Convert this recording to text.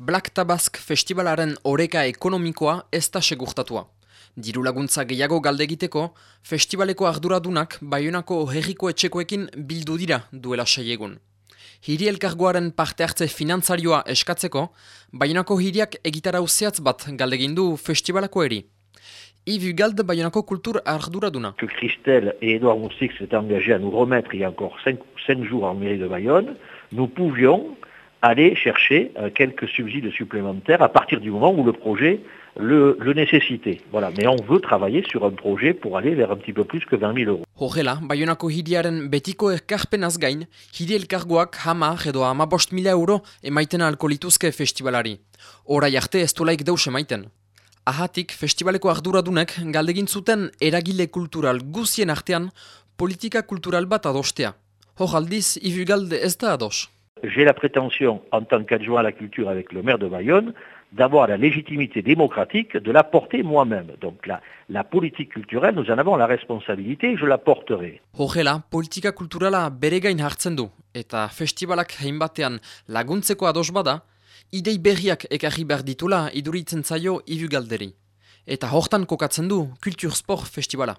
Black Tabask festivalaren oreka ekonomikoa ez da segurtatua. Diru laguntza gehiago galde egiteko, festivaleko arduradunak Baionako herriko etxekoekin bildu dira duela egun. Hiri elkargoaren parte hartze finantzarioa eskatzeko, Baionako hiriak egitara useatz bat galdegin du festivalako eri. Yves Galde, Bayonako kultur arduraduna. Que Christelle et Edouard Moussik s'étaient engagés à nous remettre il y a encore 5 jours en mairie de Bayonne, nous pouvions aller chercher euh, quelques subsides supplémentaires à partir du moment où le projet le, le nécessitait. Voilà. Mais on veut travailler sur un projet pour aller vers un petit peu plus que 20 000 euros. Horrela, Bayonako hiriaren betiko ekarpenaz gain, hiri elkargoak hama edo hama bost mila euro emaiten alko lituzke festivalari. Horai arte ez laik deus emaiten. Ahatik, festivaleko arduradunek galdegin zuten eragile kultural guzien artean politika kultural bat adostea. Hor aldiz, Galde ez da ados. J'ai la prétention, en tant qu'adjoint à la culture avec le maire de Bayonne, d'avoir la légitimité démocratique de la porter moi-même. Donc la, la politique culturelle, nous en avons la responsabilité je la porterai. Horrela, politika kulturala bere gain hartzen du, eta festivalak hainbatean laguntzeko ados bada, idei berriak ekarri behar ditula iduritzen zaio ibu galderi. Eta hortan kokatzen du Kultur Sport Festivala.